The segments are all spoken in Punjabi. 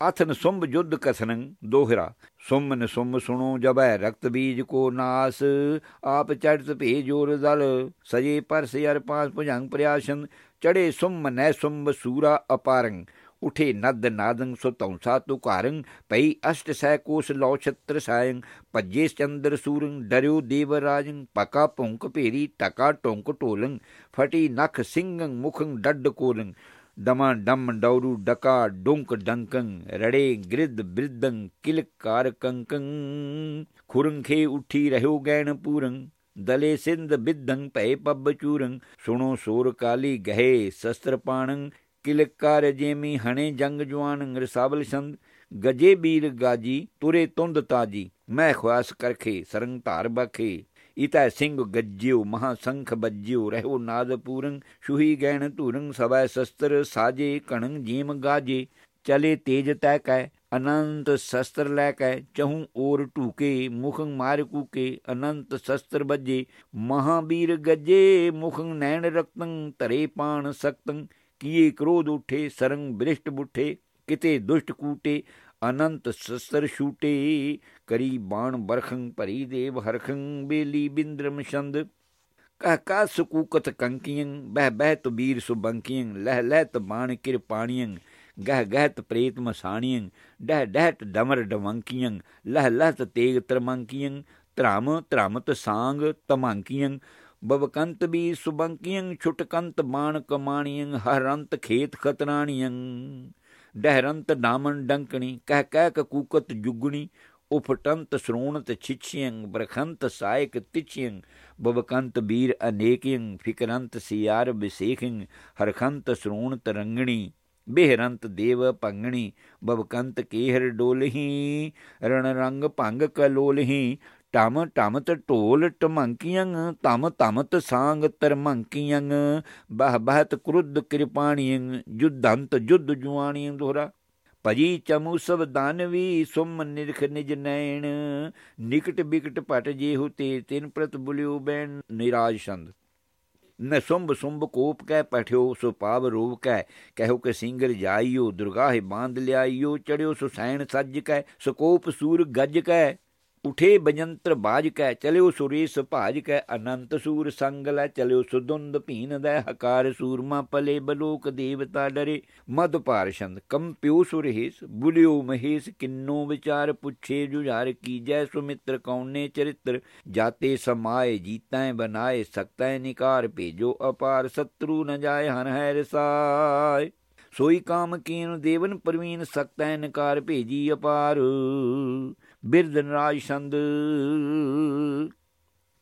ਅਥਨ ਸੁੰਭ ਜੁਦ ਕਸਨੰ ਦੋਹਰਾ। ਸੁਮਨ ਸੁਮ ਸੁਣੋ ਜਬੈ ਰਕਤ ਬੀਜ ਕੋ ਨਾਸ, ਆਪ ਚੜਤ ਭੇ ਦਲ। ਸਜੇ ਪਰਸ ਯਰ ਪਾਸ ਭੁਜੰਗ ਪ੍ਰਿਆਸ਼ਨ ਚੜੇ ਸੁਮ ਨੈ ਸੁੰਭ ਸੂਰਾ ਅਪਾਰੰ ਉਠੇ ਨਦ ਨਾਦੰ ਸੋ ਤੌਂਸਾ ਤੁ ਘਾਰੰ ਪਈ ਅਸ਼ਟ ਸੈ ਕੋਸ ਲੌ ਛਤਰ ਸਾਇੰ ਭੱਜੇ ਚੰਦਰ ਸੂਰੰ, ਡਰਿਓ ਦੇਵ ਰਾਜੰ ਪਕਾ ਭੁੰਕ ਭੇਰੀ ਟਕਾ ਟੋਂਕ ਟੋਲੰ ਫਟੀ ਨਖ ਸਿੰਘੰ ਮੁਖੰ ਡੱਡ ਕੋਲੰ ਡਮਾ ਡਮ ਡੌਰੂ ਡਕਾ ਡੁੰਕ ਡੰਕੰ, ਰੜੇ ਗ੍ਰਿਦ ਬ੍ਰਿਦੰ ਕਿਲਕਾਰ ਕੰਕੰ। ਖੁਰੰਖੇ ਉਠੀ ਰਹਿਓ ਗੈਣ ਪੂਰੰ, ਦਲੇ ਸਿੰਧ ਬਿਦੰ ਭੈ ਪੱਬ ਚੂਰੰ। ਸੁਣੋ ਸੂਰ ਕਾਲੀ ਗਹੇ ਸ਼ਸਤਰ ਪਾਣੰ ਕਿਲਕਾਰ ਜੇਮੀ ਹਣੇ ਜੰਗ ਜਵਾਨ ਰਸਾਬਲ ਸੰਦ ਗਜੇ ਬੀਰ ਗਾਜੀ, ਤੁਰੇ ਤੁੰਦ ਤਾਜੀ, ਮੈਂ ਖਵਾਸ ਕਰਖੇ, ਸਰੰਗ ਧਾਰ ਬਖੇ। ਇਤੈ ਸਿੰਘ ਗੱਜਿਓ ਮਹਾ ਸੰਖ ਬੱਜਿਓ ਰਹੋ ਨਾਦ ਪੂਰੰ ਸ਼ੁਹੀ ਗੈਣ ਧੂਰੰ ਸਵੈ ਸ਼ਸਤਰ ਸਾਜੇ ਕਣੰ ਜੀਮ ਗਾਜੇ ਚਲੇ ਤੇਜ ਤੈ ਕੈ ਅਨੰਤ ਸ਼ਸਤਰ ਲੈ ਕੇ ਚਹੂ ਔਰ ਢੂਕੇ ਮੁਖੰ ਮਾਰ ਕੂਕੇ ਅਨੰਤ ਸ਼ਸਤਰ ਬੱਜੇ ਮਹਾਬੀਰ ਗੱਜੇ ਮੁਖੰ ਨੈਣ ਰਕਤੰ ਧਰੇ ਪਾਣ ਸਕਤੰ ਕੀਏ ਕ੍ਰੋਧ ਉਠੇ ਸਰੰਗ ਬ੍ਰਿਸ਼ਟ ਬੁੱਠੇ ਕਿਤੇ ਦੁਸ਼ਟ ਕੂਟੇ ਅਨੰਤ ਸ਼ਸਤਰ ਛੂਟੇ, ਕਰੀ ਬਾਣ ਬਰਖੰ ਭਰੀ ਦੇਵ ਹਰਖੰ, ਬੇਲੀ ਬਿੰਦਰਮ ਛੰਦ। ਕਹ ਕਾ ਸੁਕੂਕਤ ਕੰਕੀਯੰ ਬਹਿ ਬਹਿ ਤਬੀਰ ਸੁਬੰਕੀਯੰ ਲਹਿ ਲਹਿ ਤ ਬਾਣ ਕਿਰ ਪਾਣੀਯੰ ਗਹਿਤ ਪ੍ਰੇਤ ਮਸਾਣੀਯੰ ਡਹਿ ਡਹਿਤ ਡਮਰ ਡਵੰਕੀਯੰ ਲਹਿ ਲਹਿ ਤ ਤੇਗ ਤਰਮੰਕੀਯੰ ਧਰਮ ਧਰਮਤ ਸਾੰਗ ਤਮੰਕੀਯੰ ਬਵਕੰਤ ਬੀ ਸੁਬੰਕੀਯੰ ਛੁਟਕੰਤ ਬਾਣ ਕਮਾਣੀਯੰ ਹਰੰਤ ਖੇਤ ਖਤਰਾਣੀਯੰ ਡਹਿਰੰਤ ਡਾਮਨ ਡੰਕਣੀ, ਕਹਿ ਕਹਿ ਕੂਕਤ ਜੁਗਣੀ, ਉਫਟੰਤ ਸ਼੍ਰੋਣਤ ਛਿਛਿਯੰ, ਬਰਖੰਤ ਸਾਇਕ ਤਿਛਿਯੰ, ਬਵਕੰਤ ਬੀਰ ਅਨੇਕਿਯੰ, ਫਿਕਰੰਤ ਸਿਆਰ ਬਿਸੇਖਿੰ ਹਰਖੰਤ ਸ਼੍ਰੋਣਤ ਰੰਗਣੀ, ਬਿਹਰੰਤ ਦੇਵ ਭੰਗਣੀ, ਬਵਕੰਤ ਕੇਹਰ ਡੋਲਹੀ, ਰਣ ਰੰਗ ਭੰਗ ਕਲੋਲਹੀ ਟਮ ਟਮਤ ਢੋਲ ਟਮੰਕੀਆਂ, ਤਮ ਤਮਤ ਸਾੰਗ ਤਰਮੰਕੀਆਂ ਬਹ ਬਹਤ ਕ੍ਰੁੱਧ ਕਿਰਪਾਣੀਆਂ ਜੁਦੰਤ ਜੁਦ ਜੁਆਣੀਆਂ ਦੋਹਰਾ। ਭਜੀ ਚਮੂ ਸਭ ਦਾਨਵੀ ਸੁਮ ਨਿਰਖ ਨਿਜ ਨੈਣ, ਨਿਕਟ ਬਿਕਟ ਪਟ ਜੇ ਤੇ ਤਿਨ ਪ੍ਰਤ ਬੁਲਿਓ ਬੈਣ, ਨਿਰਾਜ ਸੰਦ ਨ ਸੁੰਭ ਕੋਪ ਕੈ ਪਠਿਓ, ਸੋ ਪਾਵ ਰੂਪ ਕਹਿ ਕਹਿਓ ਕਿ ਸਿੰਗਰ ਜਾਈਓ, ਦੁਰਗਾਹੇ ਬਾਂਧ ਲਿਆਈਓ, ਚੜਿਓ ਸੁਸੈਣ ਸੱਜ ਕੈ, ਸਕੋਪ ਸੂਰ ਗੱਜ ਕੈ। ਉਠੇ ਬਜੰਤਰ ਬਾਜ ਕੈ ਚਲਿਓ ਸੁਰੇਸ ਭਾਜ ਕੈ ਅਨੰਤ ਸੂਰ ਸੰਗ ਲੈ ਚਲਿਓ ਸੁਦੁੰਦ ਭੀਨ ਦੈ ਹਕਾਰ ਸੂਰਮਾ ਪਲੇ ਬਲੋਕ ਦੇਵਤਾ ਡਰੇ। ਮਦ ਪਾਰਸ਼ੰਦ ਕੰਪਿਓ ਸੁਰੇਸ ਬੁਲਿਓ ਮਹੇਸ਼, ਕਿੰਨੋ ਵਿਚਾਰ ਪੁੱਛੇ ਜੁਝਾਰ ਕੀਜੈ ਸੁਮਿਤਰ, ਕੌਨੇ ਚਰਿਤਰ? ਜਾਤੇ ਸਮਾਏ, ਜੀਤੈ ਬਨਾਏ ਸਕਤੈ ਨਿਕਾਰ ਭੇਜੋ ਅਪਾਰ, ਸਤਰੂ ਨ ਜਾਏ ਹਨ ਹੈ ਰਸਾਇ ਸੋਈ ਕਾਮ ਕੀਨ ਦੇਵਨ ਪ੍ਰਵੀਨ ਸਕਤੈ ਨਿਕਾਰ ਭੇਜੀ ਅਪਾਰ। ਬਿਰਦ ਨਰਾਜ ਸੰਦ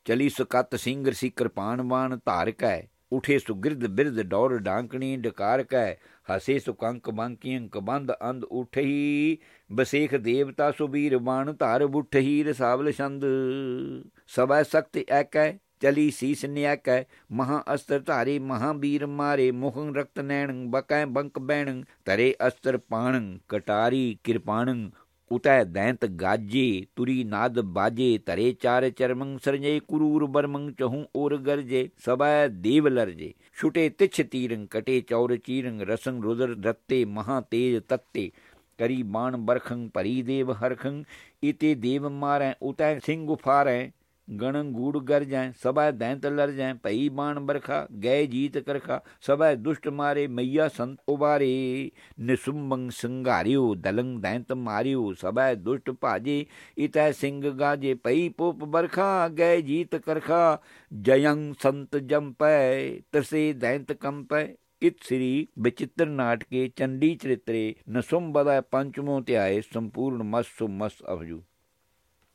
ਚਲੀ ਸੁਕਤ ਸਿੰਘ ਸੀ ਕਿਰਪਾਨ ਬਾਣ ਧਾਰ ਕੈ ਉਠੇ ਸੁਗਿਰਦ ਬਿਰਦ ਡੌਰ ਡਾਂਕਣੀ ਡਕਾਰ ਕੈ ਹਸੇ ਸੁਕੰਕ ਬੰਕੀਆਂ ਕਬੰਦ ਅੰਧ ਉਠਈ ਬਸੇਖ ਦੇਵਤਾ ਸੁਬੀਰ ਬਾਣ ਧਾਰ ਬੁਠਹੀ ਰਸਾਵਲ ਛੰਦ। ਸਬੈ ਸਖਤ ਐਕੈ, ਚਲੀ ਸੀਸ ਨਿਆਕੈ ਮਹਾ ਅਸਤਰ ਧਾਰੇ ਮਹਾ ਵੀਰ ਮਾਰੇ ਮੁਖੰ ਰਕਤ ਨੈਣ ਬਕੈ ਬੰਕ ਬੈਣ, ਤਰੇ ਅਸਤਰ ਪਾਣ ਕਟਾਰੀ ਕਿਰਪਾਣ ਉਤੈ ਦੈਂਤ ਗਾਜੇ ਤੁਰੀ ਨਾਦ ਬਾਜੇ ਤਰੇ ਚਾਰ ਚਰਮੰ ਸਰਜੇ ਕੁਰੂਰ ਬਰਮੰ ਚਹੂ ਔਰ ਗਰਜੇ ਸਬੈ ਦੇਵ ਲਰਜੇ ਛੁਟੇ ਤਿਛ ਤੀਰੰ ਕਟੇ ਚੌਰ ਚੀਰੰ ਰਸੰ ਰੁਦਰ ਰੱਤੇ ਮਹਾ ਤੇਜ ਤੱਤੇ ਕਰੀ ਬਾਣ ਬਰਖੰ ਭਰੀ ਦੇਵ ਹਰਖੰ ਇਤੇ ਦੇਵ ਮਾਰੈ ਉਤੈ ਸਿੰਘ ਉਫਾਰੈ ਗਣ ਗੂੜ ਗਰ ਜਾਏ, ਸਭੈ ਦੈਂਤ ਲਰ ਜਾਏ, ਭਈ ਬਾਣ ਬਰਖਾ ਗਏ ਜੀਤ ਕਰਖਾ, ਸਭੈ ਦੁਸ਼ਟ ਮਾਰੇ, ਮਈਆ ਸੰਤ ਉਬਾਰੇ। ਨਿਸੁੰਬੰ ਸੰਘਾਰਿਓ, ਦਲੰ ਦੈਂਤ ਮਾਰਿਓ, ਸਭੈ ਦੁਸ਼ਟ ਭਾਜੇ, ਇਤੈ ਸਿੰਘ ਗਾਜੇ, ਭਈ ਪੋਪ ਬਰਖਾ ਗਏ ਜੀਤ ਕਰਖਾ। ਜਯੰ ਸੰਤ ਜੰਪੈ, ਤਰਸੇ ਦੈਂਤ ਕੰਪੈ, ਇਤ ਸ੍ਰੀ ਬਚਿੱਤਰ ਨਾਟਕੇ ਚੰਡੀ ਚਰਿਤਰੇ, ਨਸੁੰਬਦਾ ਪੰਚਮੋ ਧਿਆਏ, ਸੰਪੂਰਨ ਮਸੁ ਮਸ ਅਭਜੂ